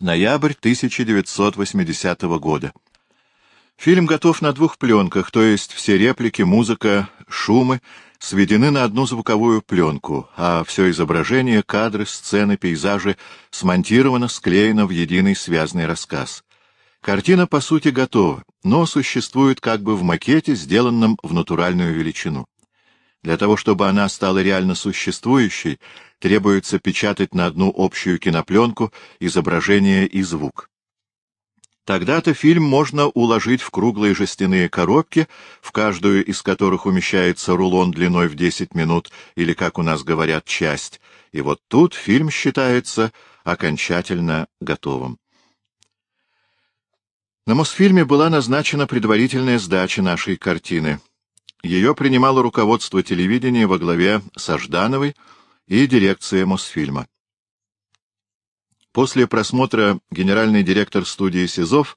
Ноябрь 1980 года. Фильм готов на двух пленках, то есть все реплики, музыка, шумы сведены на одну звуковую пленку, а все изображение, кадры, сцены, пейзажи смонтировано, склеено в единый связанный рассказ. Картина, по сути, готова, но существует как бы в макете, сделанном в натуральную величину. Для того, чтобы она стала реально существующей, требуется печатать на одну общую кинопленку изображение и звук. Тогда-то фильм можно уложить в круглые жестяные коробки, в каждую из которых умещается рулон длиной в 10 минут, или, как у нас говорят, часть, и вот тут фильм считается окончательно готовым. На Мосфильме была назначена предварительная сдача нашей картины. Ее принимало руководство телевидения во главе со Ждановой и дирекция Мосфильма. После просмотра генеральный директор студии СИЗОВ,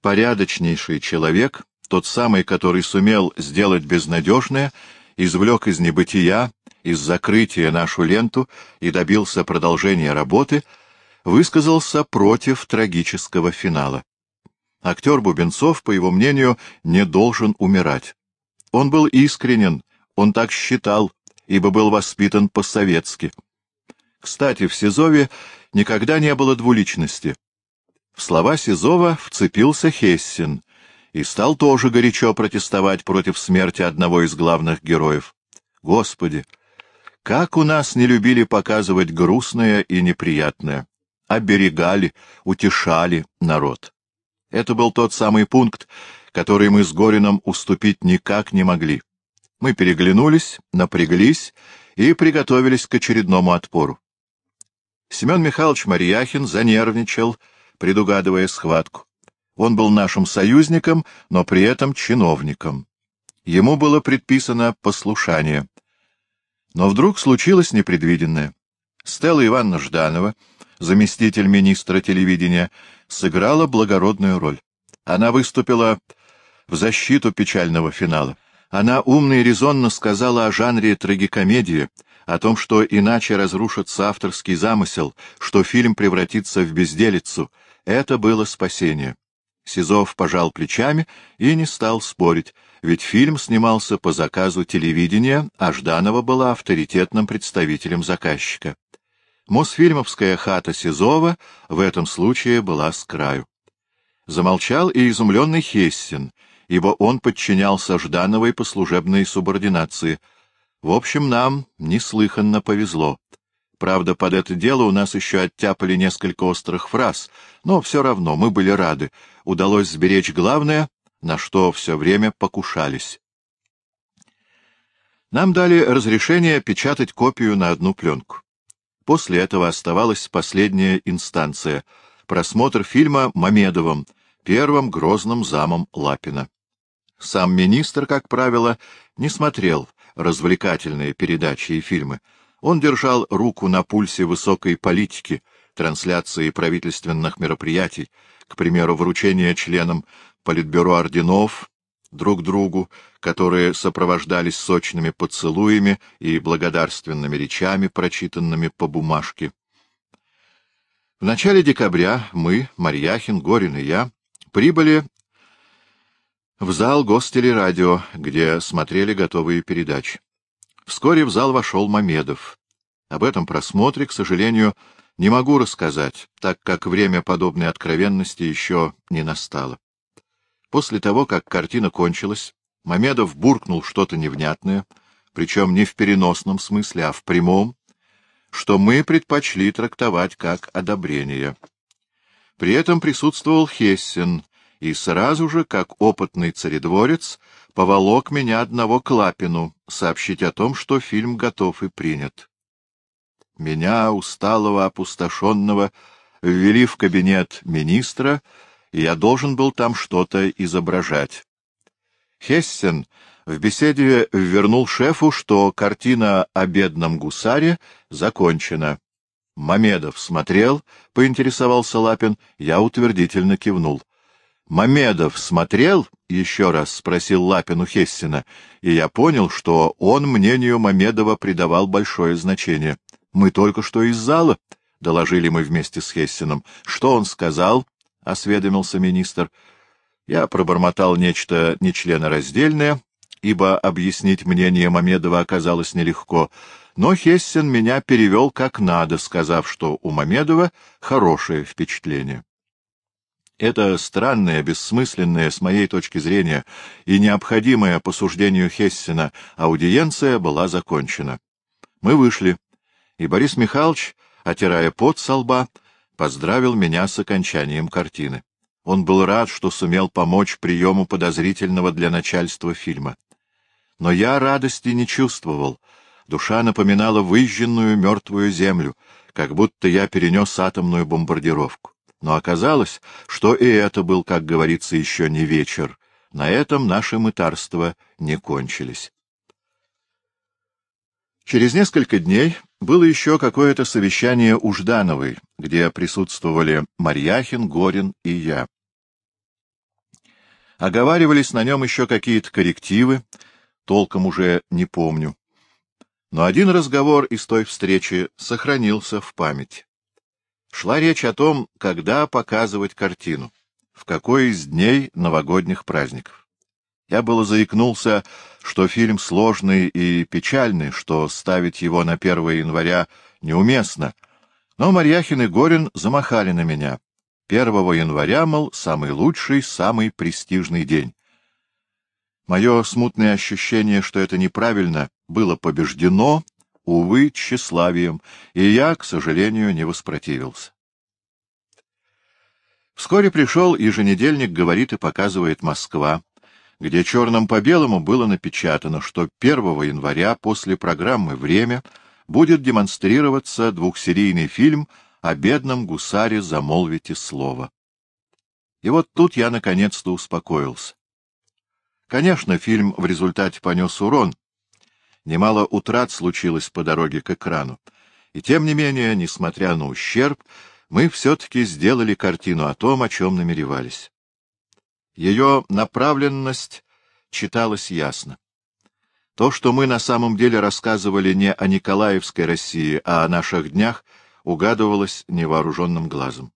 порядочнейший человек, тот самый, который сумел сделать безнадежное, извлек из небытия, из закрытия нашу ленту и добился продолжения работы, высказался против трагического финала. Актер Бубенцов, по его мнению, не должен умирать. Он был искренен, он так считал, ибо был воспитан по-советски. Кстати, в Сизове никогда не было двуличности. В слова Сизова вцепился Хессин и стал тоже горячо протестовать против смерти одного из главных героев. Господи, как у нас не любили показывать грустное и неприятное! Оберегали, утешали народ. Это был тот самый пункт, который мы с Горином уступить никак не могли. Мы переглянулись, напряглись и приготовились к очередному отпору. Семен Михайлович Марьяхин занервничал, предугадывая схватку. Он был нашим союзником, но при этом чиновником. Ему было предписано послушание. Но вдруг случилось непредвиденное. Стелла Ивановна Жданова, заместитель министра телевидения, сыграла благородную роль. Она выступила в защиту печального финала. Она умно и резонно сказала о жанре трагикомедии, о том, что иначе разрушится авторский замысел, что фильм превратится в безделицу. Это было спасение. Сизов пожал плечами и не стал спорить, ведь фильм снимался по заказу телевидения, а Жданова была авторитетным представителем заказчика. Мосфильмовская хата Сизова в этом случае была с краю. Замолчал и изумленный Хессин, ибо он подчинялся Ждановой по служебной субординации. В общем, нам неслыханно повезло. Правда, под это дело у нас еще оттяпали несколько острых фраз, но все равно мы были рады. Удалось сберечь главное, на что все время покушались. Нам дали разрешение печатать копию на одну пленку. После этого оставалась последняя инстанция — просмотр фильма Мамедовым — первым грозным замом Лапина. Сам министр, как правило, не смотрел развлекательные передачи и фильмы. Он держал руку на пульсе высокой политики, трансляции правительственных мероприятий, к примеру, вручения членам Политбюро орденов друг другу, которые сопровождались сочными поцелуями и благодарственными речами, прочитанными по бумажке. В начале декабря мы, Марьяхин, Горин и я, Прибыли в зал гостелерадио, где смотрели готовые передачи. Вскоре в зал вошел Мамедов. Об этом просмотре, к сожалению, не могу рассказать, так как время подобной откровенности еще не настало. После того, как картина кончилась, Мамедов буркнул что-то невнятное, причем не в переносном смысле, а в прямом, что мы предпочли трактовать как одобрение. При этом присутствовал Хессен, и сразу же, как опытный царедворец, поволок меня одного к Лапину, сообщить о том, что фильм готов и принят. Меня, усталого, опустошенного, ввели в кабинет министра, и я должен был там что-то изображать. Хессен в беседе вернул шефу, что картина о бедном гусаре закончена. — Мамедов смотрел? — поинтересовался Лапин. Я утвердительно кивнул. — Мамедов смотрел? — еще раз спросил Лапин у Хессина, и я понял, что он мнению Мамедова придавал большое значение. — Мы только что из зала. доложили мы вместе с Хессином. — Что он сказал? — осведомился министр. Я пробормотал нечто нечленораздельное, ибо объяснить мнение Мамедова оказалось нелегко, но Хессин меня перевел как надо, сказав, что у Мамедова хорошее впечатление. Это странное, бессмысленное, с моей точки зрения, и необходимое по суждению Хессина аудиенция была закончена. Мы вышли, и Борис Михайлович, отирая пот со лба, поздравил меня с окончанием картины. Он был рад, что сумел помочь приему подозрительного для начальства фильма. Но я радости не чувствовал. Душа напоминала выжженную мертвую землю, как будто я перенес атомную бомбардировку. Но оказалось, что и это был, как говорится, еще не вечер. На этом наши мытарства не кончились. Через несколько дней было еще какое-то совещание у Ждановой, где присутствовали Марьяхин, Горин и я. Оговаривались на нем еще какие-то коррективы, толком уже не помню. Но один разговор из той встречи сохранился в память. Шла речь о том, когда показывать картину, в какой из дней новогодних праздников. Я было заикнулся, что фильм сложный и печальный, что ставить его на 1 января неуместно, но Марьяхин и Горин замахали на меня. 1 января, мол, самый лучший, самый престижный день. Мое смутное ощущение, что это неправильно, было побеждено, увы, тщеславием, и я, к сожалению, не воспротивился. Вскоре пришел еженедельник «Говорит и показывает Москва», где черным по белому было напечатано, что 1 января после программы «Время» будет демонстрироваться двухсерийный фильм о бедном гусаре «Замолвите слово». И вот тут я наконец-то успокоился. Конечно, фильм в результате понес урон. Немало утрат случилось по дороге к экрану. И тем не менее, несмотря на ущерб, мы все-таки сделали картину о том, о чем намеревались. Ее направленность читалась ясно. То, что мы на самом деле рассказывали не о Николаевской России, а о наших днях, угадывалось невооруженным глазом.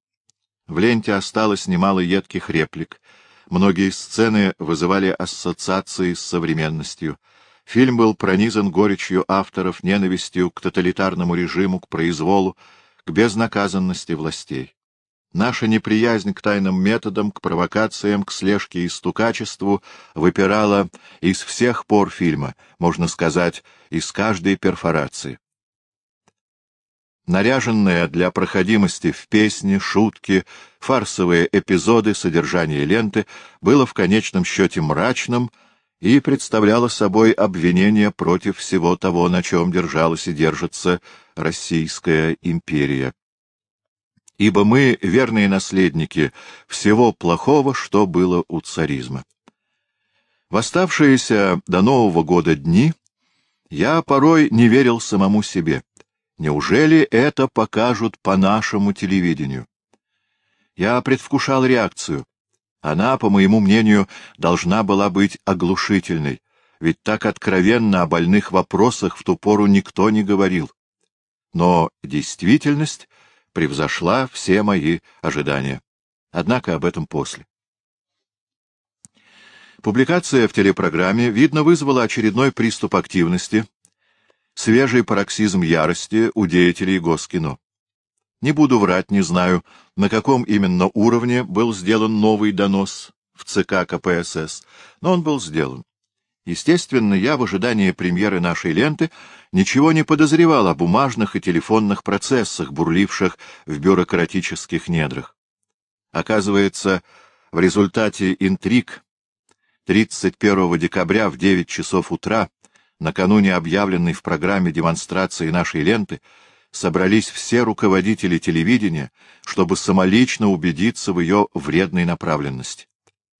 В ленте осталось немало едких реплик, многие сцены вызывали ассоциации с современностью. Фильм был пронизан горечью авторов, ненавистью к тоталитарному режиму, к произволу, к безнаказанности властей. Наша неприязнь к тайным методам, к провокациям, к слежке и стукачеству выпирала из всех пор фильма, можно сказать, из каждой перфорации. Наряженная для проходимости в песни, шутки, фарсовые эпизоды содержание ленты было в конечном счете мрачным и представляло собой обвинение против всего того, на чем держалась и держится Российская империя ибо мы верные наследники всего плохого, что было у царизма. В оставшиеся до Нового года дни я порой не верил самому себе. Неужели это покажут по нашему телевидению? Я предвкушал реакцию. Она, по моему мнению, должна была быть оглушительной, ведь так откровенно о больных вопросах в ту пору никто не говорил. Но действительность превзошла все мои ожидания. Однако об этом после. Публикация в телепрограмме, видно, вызвала очередной приступ активности, свежий пароксизм ярости у деятелей Госкино. Не буду врать, не знаю, на каком именно уровне был сделан новый донос в ЦК КПСС, но он был сделан. Естественно, я в ожидании премьеры нашей ленты ничего не подозревал о бумажных и телефонных процессах, бурливших в бюрократических недрах. Оказывается, в результате интриг 31 декабря в 9 часов утра, накануне объявленной в программе демонстрации нашей ленты, собрались все руководители телевидения, чтобы самолично убедиться в ее вредной направленности.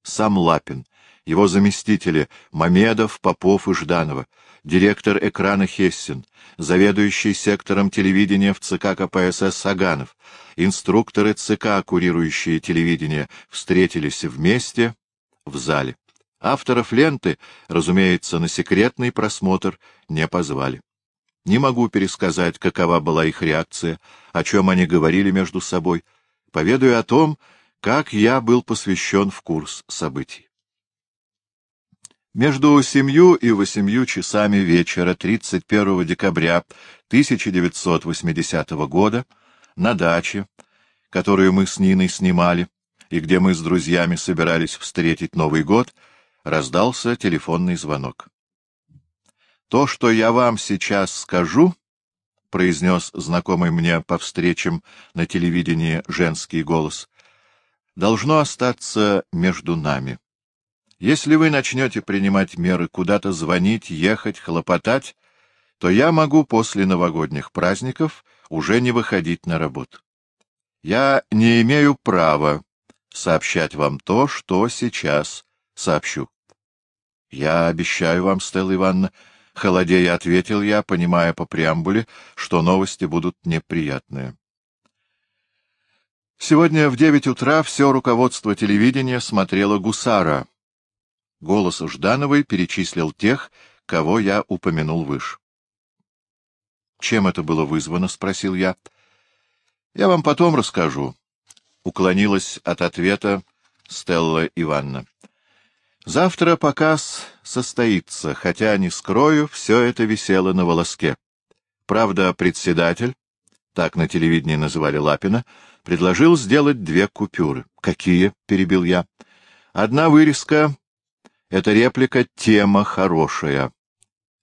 Сам Лапин — его заместители Мамедов, Попов и Жданова, директор экрана Хессин, заведующий сектором телевидения в ЦК КПСС Саганов, инструкторы ЦК, курирующие телевидение, встретились вместе в зале. Авторов ленты, разумеется, на секретный просмотр не позвали. Не могу пересказать, какова была их реакция, о чем они говорили между собой. Поведаю о том, как я был посвящен в курс событий. Между семью и восемью часами вечера 31 декабря 1980 года на даче, которую мы с Ниной снимали, и где мы с друзьями собирались встретить Новый год, раздался телефонный звонок. «То, что я вам сейчас скажу», — произнес знакомый мне по встречам на телевидении женский голос, — «должно остаться между нами». Если вы начнете принимать меры куда-то звонить, ехать, хлопотать, то я могу после новогодних праздников уже не выходить на работу. Я не имею права сообщать вам то, что сейчас сообщу. — Я обещаю вам, Стелла Ивановна, — холодея ответил я, понимая по преамбуле, что новости будут неприятные. Сегодня в девять утра все руководство телевидения смотрело «Гусара», Голос Ждановой перечислил тех, кого я упомянул выше. — Чем это было вызвано? — спросил я. — Я вам потом расскажу. Уклонилась от ответа Стелла Ивановна. — Завтра показ состоится, хотя, не скрою, все это висело на волоске. Правда, председатель, так на телевидении называли Лапина, предложил сделать две купюры. — Какие? — перебил я. — Одна вырезка эта реплика — тема хорошая.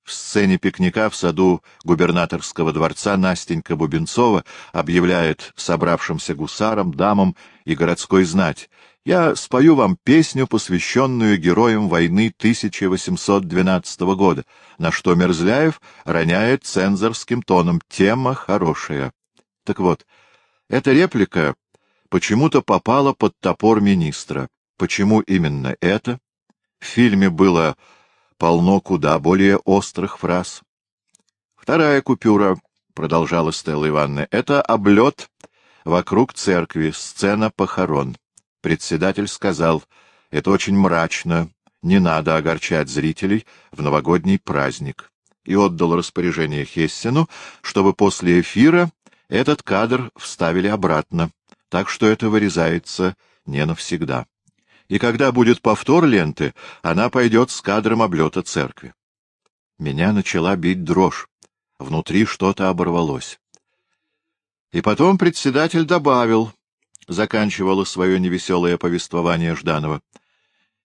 В сцене пикника в саду губернаторского дворца Настенька Бубенцова объявляет собравшимся гусарам, дамам и городской знать «Я спою вам песню, посвященную героям войны 1812 года», на что Мерзляев роняет цензорским тоном «Тема хорошая». Так вот, эта реплика почему-то попала под топор министра. Почему именно это? В фильме было полно куда более острых фраз. Вторая купюра, — продолжала Стелла Ивановна, — это облет вокруг церкви, сцена похорон. Председатель сказал, это очень мрачно, не надо огорчать зрителей в новогодний праздник, и отдал распоряжение Хессену, чтобы после эфира этот кадр вставили обратно, так что это вырезается не навсегда и когда будет повтор ленты, она пойдет с кадром облета церкви. Меня начала бить дрожь. Внутри что-то оборвалось. И потом председатель добавил, заканчивало свое невеселое повествование Жданова.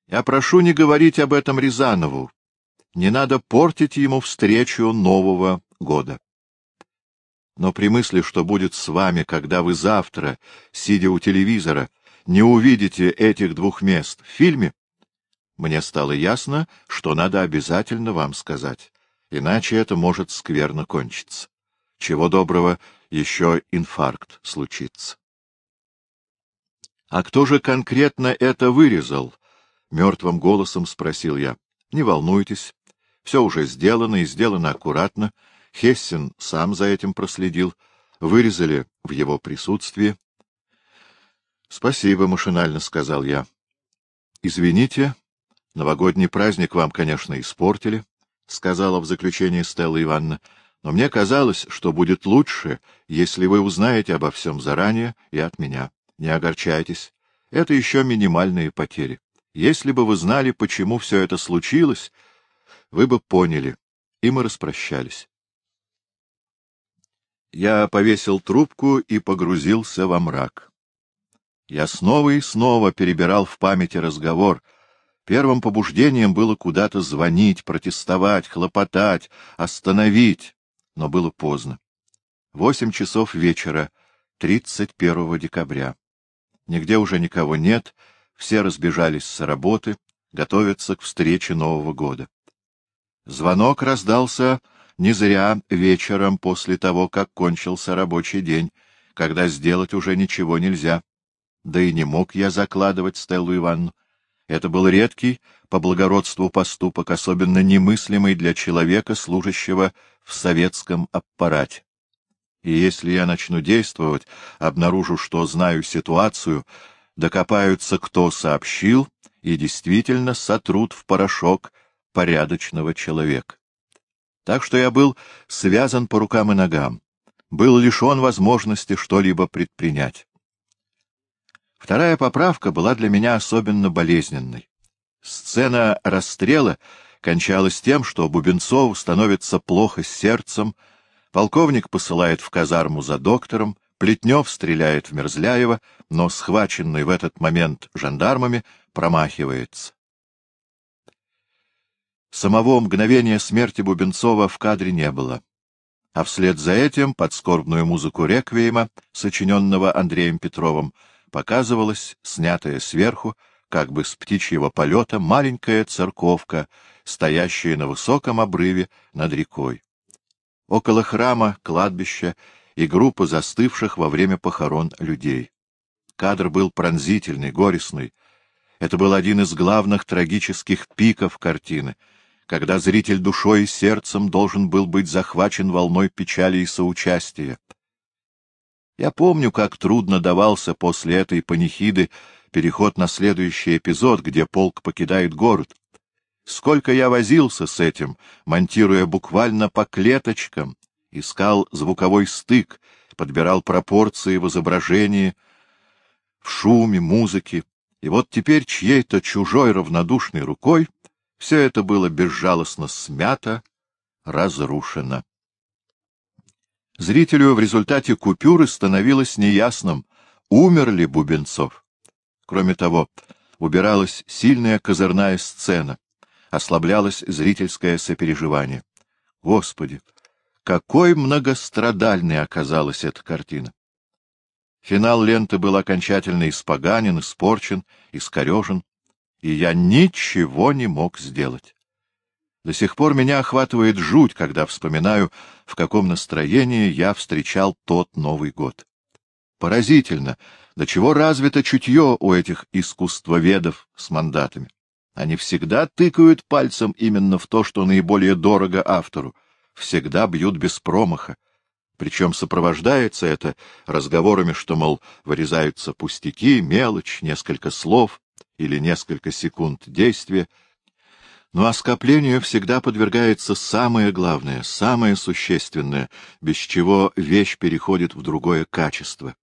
Я прошу не говорить об этом Рязанову. Не надо портить ему встречу Нового года. Но при мысли, что будет с вами, когда вы завтра, сидя у телевизора, не увидите этих двух мест в фильме, мне стало ясно, что надо обязательно вам сказать, иначе это может скверно кончиться. Чего доброго, еще инфаркт случится. — А кто же конкретно это вырезал? — мертвым голосом спросил я. — Не волнуйтесь, все уже сделано и сделано аккуратно. Хессен сам за этим проследил. Вырезали в его присутствии. — Спасибо, — машинально сказал я. — Извините, новогодний праздник вам, конечно, испортили, — сказала в заключении Стелла Ивановна, — но мне казалось, что будет лучше, если вы узнаете обо всем заранее и от меня. Не огорчайтесь. Это еще минимальные потери. Если бы вы знали, почему все это случилось, вы бы поняли, и мы распрощались. Я повесил трубку и погрузился во мрак. Я снова и снова перебирал в памяти разговор. Первым побуждением было куда-то звонить, протестовать, хлопотать, остановить. Но было поздно. Восемь часов вечера, 31 декабря. Нигде уже никого нет, все разбежались с работы, готовятся к встрече Нового года. Звонок раздался не зря вечером после того, как кончился рабочий день, когда сделать уже ничего нельзя. Да и не мог я закладывать Стеллу Ивановну. Это был редкий, по благородству поступок, особенно немыслимый для человека, служащего в советском аппарате. И если я начну действовать, обнаружу, что знаю ситуацию, докопаются, кто сообщил, и действительно сотрут в порошок порядочного человека. Так что я был связан по рукам и ногам, был лишен возможности что-либо предпринять. Вторая поправка была для меня особенно болезненной. Сцена расстрела кончалась тем, что Бубенцову становится плохо с сердцем, полковник посылает в казарму за доктором, Плетнев стреляет в Мерзляева, но схваченный в этот момент жандармами промахивается. Самого мгновения смерти Бубенцова в кадре не было, а вслед за этим под скорбную музыку реквиема, сочиненного Андреем Петровым, показывалась, снятая сверху, как бы с птичьего полета, маленькая церковка, стоящая на высоком обрыве над рекой. Около храма, кладбища и группа застывших во время похорон людей. Кадр был пронзительный, горестный. Это был один из главных трагических пиков картины, когда зритель душой и сердцем должен был быть захвачен волной печали и соучастия. Я помню, как трудно давался после этой панихиды переход на следующий эпизод, где полк покидает город. Сколько я возился с этим, монтируя буквально по клеточкам, искал звуковой стык, подбирал пропорции в изображении, в шуме, музыке. И вот теперь чьей-то чужой равнодушной рукой все это было безжалостно смято, разрушено. Зрителю в результате купюры становилось неясным, умер ли Бубенцов. Кроме того, убиралась сильная козырная сцена, ослаблялось зрительское сопереживание. Господи, какой многострадальной оказалась эта картина! Финал ленты был окончательно испоганен, испорчен, искорежен, и я ничего не мог сделать. До сих пор меня охватывает жуть, когда вспоминаю, в каком настроении я встречал тот Новый год. Поразительно, до чего развито чутье у этих искусствоведов с мандатами. Они всегда тыкают пальцем именно в то, что наиболее дорого автору — всегда бьют без промаха. Причем сопровождается это разговорами, что, мол, вырезаются пустяки, мелочь, несколько слов или несколько секунд действия. Но оскоплению всегда подвергается самое главное, самое существенное, без чего вещь переходит в другое качество.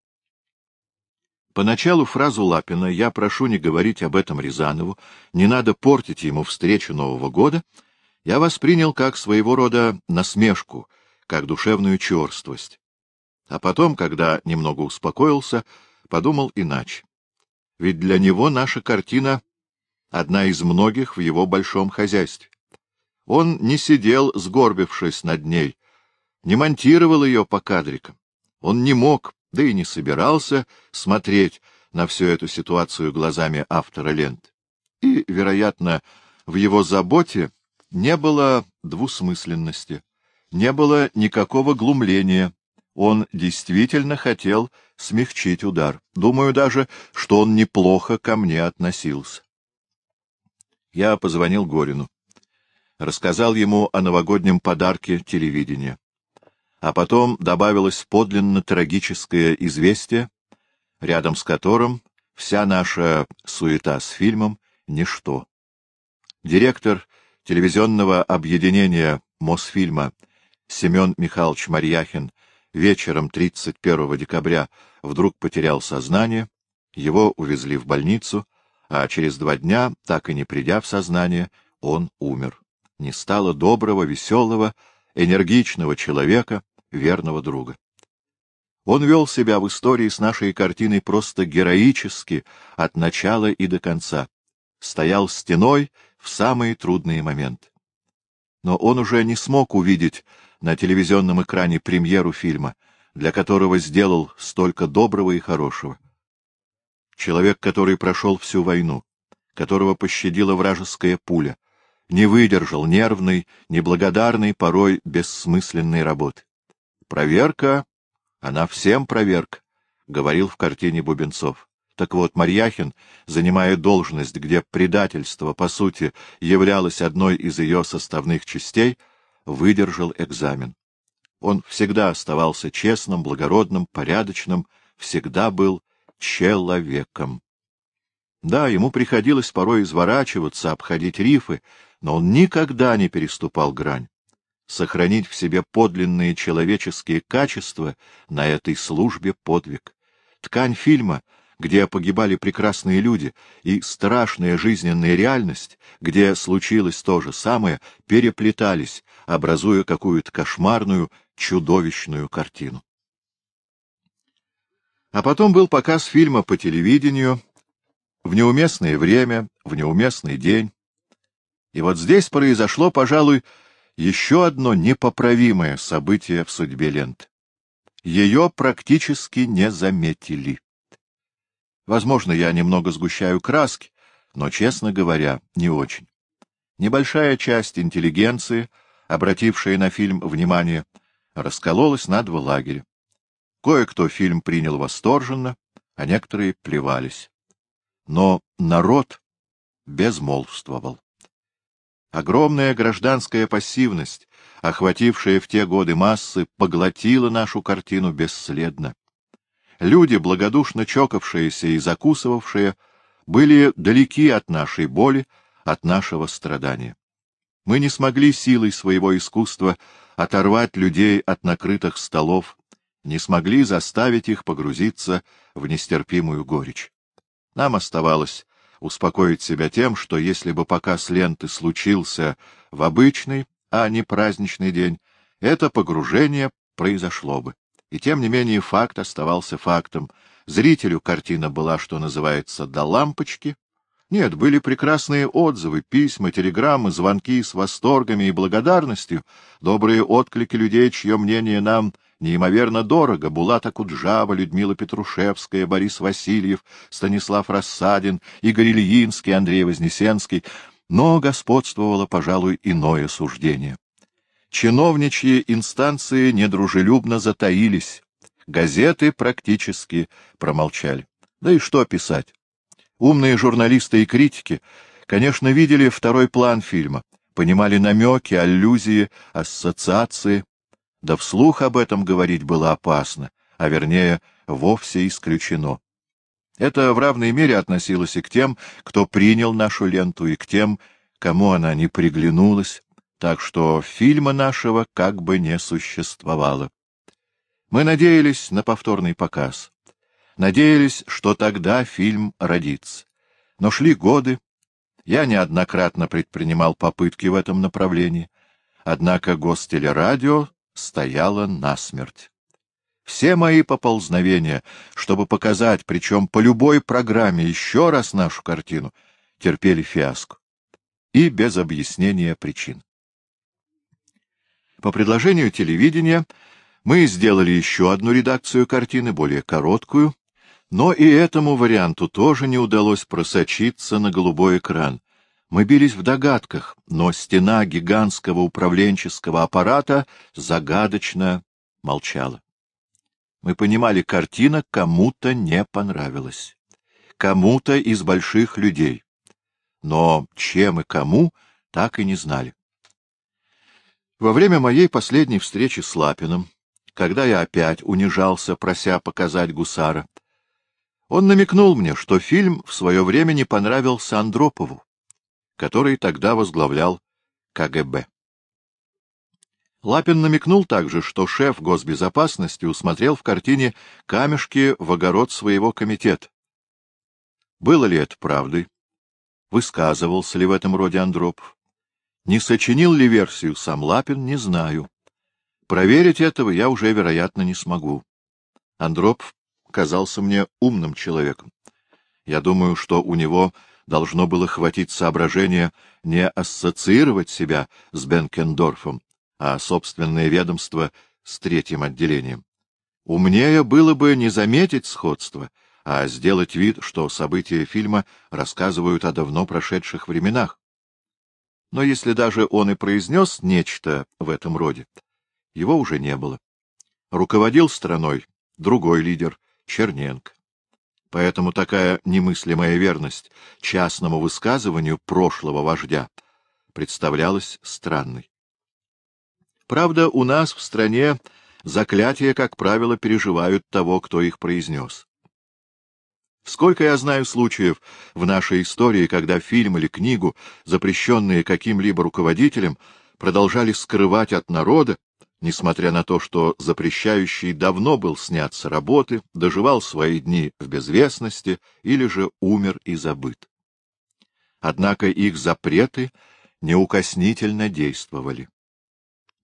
Поначалу фразу Лапина «я прошу не говорить об этом Рязанову, не надо портить ему встречу Нового года» я воспринял как своего рода насмешку, как душевную черствость. А потом, когда немного успокоился, подумал иначе. Ведь для него наша картина — одна из многих в его большом хозяйстве. Он не сидел, сгорбившись над ней, не монтировал ее по кадрикам. Он не мог, да и не собирался смотреть на всю эту ситуацию глазами автора ленты. И, вероятно, в его заботе не было двусмысленности, не было никакого глумления. Он действительно хотел смягчить удар. Думаю даже, что он неплохо ко мне относился. Я позвонил Горину. Рассказал ему о новогоднем подарке телевидения. А потом добавилось подлинно трагическое известие, рядом с которым вся наша суета с фильмом — ничто. Директор телевизионного объединения Мосфильма Семен Михайлович Марьяхин вечером 31 декабря вдруг потерял сознание, его увезли в больницу, а через два дня, так и не придя в сознание, он умер. Не стало доброго, веселого, энергичного человека, верного друга. Он вел себя в истории с нашей картиной просто героически от начала и до конца. Стоял стеной в самые трудные моменты. Но он уже не смог увидеть на телевизионном экране премьеру фильма, для которого сделал столько доброго и хорошего. Человек, который прошел всю войну, которого пощадила вражеская пуля, не выдержал нервной, неблагодарной, порой бессмысленной работы. Проверка, она всем проверка, — говорил в картине Бубенцов. Так вот, Марьяхин, занимая должность, где предательство, по сути, являлось одной из ее составных частей, выдержал экзамен. Он всегда оставался честным, благородным, порядочным, всегда был человеком. Да, ему приходилось порой изворачиваться, обходить рифы, но он никогда не переступал грань. сохранить в себе подлинные человеческие качества на этой службе подвиг. Ткань фильма, где погибали прекрасные люди, и страшная жизненная реальность, где случилось то же самое, переплетались, образуя какую-то кошмарную, чудовищную картину. А потом был показ фильма по телевидению в неуместное время, в неуместный день. И вот здесь произошло, пожалуй, еще одно непоправимое событие в судьбе ленты. Ее практически не заметили. Возможно, я немного сгущаю краски, но, честно говоря, не очень. Небольшая часть интеллигенции, обратившая на фильм внимание, раскололась на два лагеря. Кое-кто фильм принял восторженно, а некоторые плевались. Но народ безмолвствовал. Огромная гражданская пассивность, охватившая в те годы массы, поглотила нашу картину бесследно. Люди, благодушно чокавшиеся и закусывавшие, были далеки от нашей боли, от нашего страдания. Мы не смогли силой своего искусства оторвать людей от накрытых столов, не смогли заставить их погрузиться в нестерпимую горечь. Нам оставалось успокоить себя тем, что если бы показ ленты случился в обычный, а не праздничный день, это погружение произошло бы. И тем не менее факт оставался фактом. Зрителю картина была, что называется, до лампочки. Нет, были прекрасные отзывы, письма, телеграммы, звонки с восторгами и благодарностью, добрые отклики людей, чье мнение нам неимоверно дорого. Булата Куджава, Людмила Петрушевская, Борис Васильев, Станислав Рассадин, Игорь Ильинский, Андрей Вознесенский. Но господствовало, пожалуй, иное суждение. Чиновничьи инстанции недружелюбно затаились, газеты практически промолчали. Да и что писать? Умные журналисты и критики, конечно, видели второй план фильма, понимали намеки, аллюзии, ассоциации, да вслух об этом говорить было опасно, а вернее, вовсе исключено. Это в равной мере относилось и к тем, кто принял нашу ленту, и к тем, кому она не приглянулась, так что фильма нашего как бы не существовало. Мы надеялись на повторный показ. Надеялись, что тогда фильм родится. Но шли годы. Я неоднократно предпринимал попытки в этом направлении. Однако гостелерадио стояло насмерть. Все мои поползновения, чтобы показать, причем по любой программе, еще раз нашу картину, терпели фиаско. И без объяснения причин. По предложению телевидения мы сделали еще одну редакцию картины, более короткую, но и этому варианту тоже не удалось просочиться на голубой экран. Мы бились в догадках, но стена гигантского управленческого аппарата загадочно молчала. Мы понимали, картина кому-то не понравилась. Кому-то из больших людей. Но чем и кому, так и не знали. Во время моей последней встречи с Лапиным, когда я опять унижался, прося показать гусара, он намекнул мне, что фильм в свое время не понравился Андропову, который тогда возглавлял КГБ. Лапин намекнул также, что шеф госбезопасности усмотрел в картине камешки в огород своего комитета. Было ли это правдой? Высказывался ли в этом роде Андропов? Не сочинил ли версию сам Лапин, не знаю. Проверить этого я уже, вероятно, не смогу. Андропов казался мне умным человеком. Я думаю, что у него должно было хватить соображения не ассоциировать себя с Бенкендорфом, а собственное ведомство с третьим отделением. Умнее было бы не заметить сходство, а сделать вид, что события фильма рассказывают о давно прошедших временах. Но если даже он и произнес нечто в этом роде, его уже не было. Руководил страной другой лидер, Черненко. Поэтому такая немыслимая верность частному высказыванию прошлого вождя представлялась странной. Правда, у нас в стране заклятия, как правило, переживают того, кто их произнес. Сколько я знаю случаев в нашей истории, когда фильм или книгу, запрещенные каким-либо руководителем, продолжали скрывать от народа, несмотря на то, что запрещающий давно был снят с работы, доживал свои дни в безвестности или же умер и забыт. Однако их запреты неукоснительно действовали.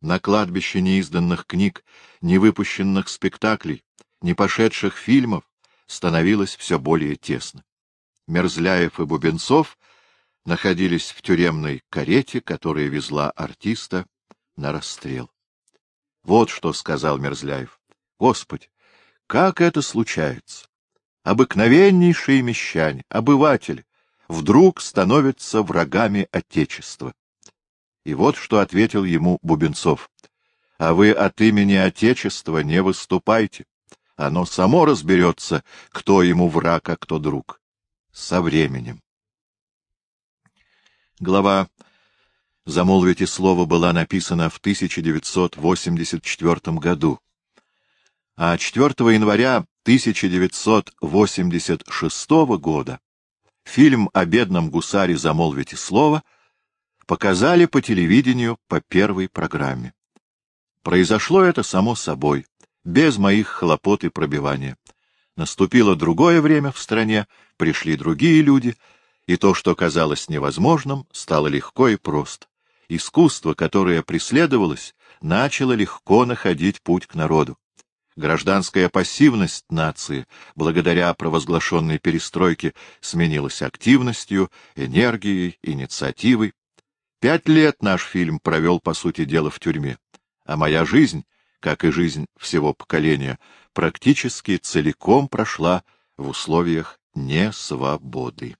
На кладбище неизданных книг, невыпущенных спектаклей, не пошедших фильмов становилось все более тесно. Мерзляев и Бубенцов находились в тюремной карете, которая везла артиста на расстрел. Вот что сказал Мерзляев. Господи, как это случается? Обыкновеннейшие мещане, обыватели, вдруг становятся врагами Отечества. И вот что ответил ему Бубенцов. А вы от имени Отечества не выступайте. Оно само разберется, кто ему враг, а кто друг. Со временем. Глава «Замолвите слово» была написана в 1984 году, а 4 января 1986 года фильм о бедном гусаре «Замолвите слово» показали по телевидению по первой программе. Произошло это само собой, без моих хлопот и пробивания. Наступило другое время в стране, пришли другие люди — и то, что казалось невозможным, стало легко и просто. Искусство, которое преследовалось, начало легко находить путь к народу. Гражданская пассивность нации, благодаря провозглашенной перестройке, сменилась активностью, энергией, инициативой. Пять лет наш фильм провел, по сути дела, в тюрьме, а моя жизнь, как и жизнь всего поколения, практически целиком прошла в условиях несвободы.